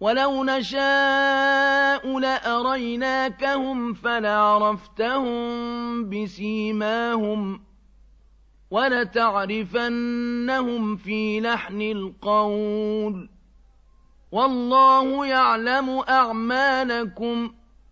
وَلَوْ نَشَاءُ لَأَرَيْنَاكَهُمْ فَلَعَرَفْتَهُم بِسِيمَاهُمْ ۚ وَلَتَعْرِفَنَّهُمْ فِي لَحْنِ الْقَوْلِ ۚ وَاللَّهُ يَعْلَمُ أَعْمَالَكُمْ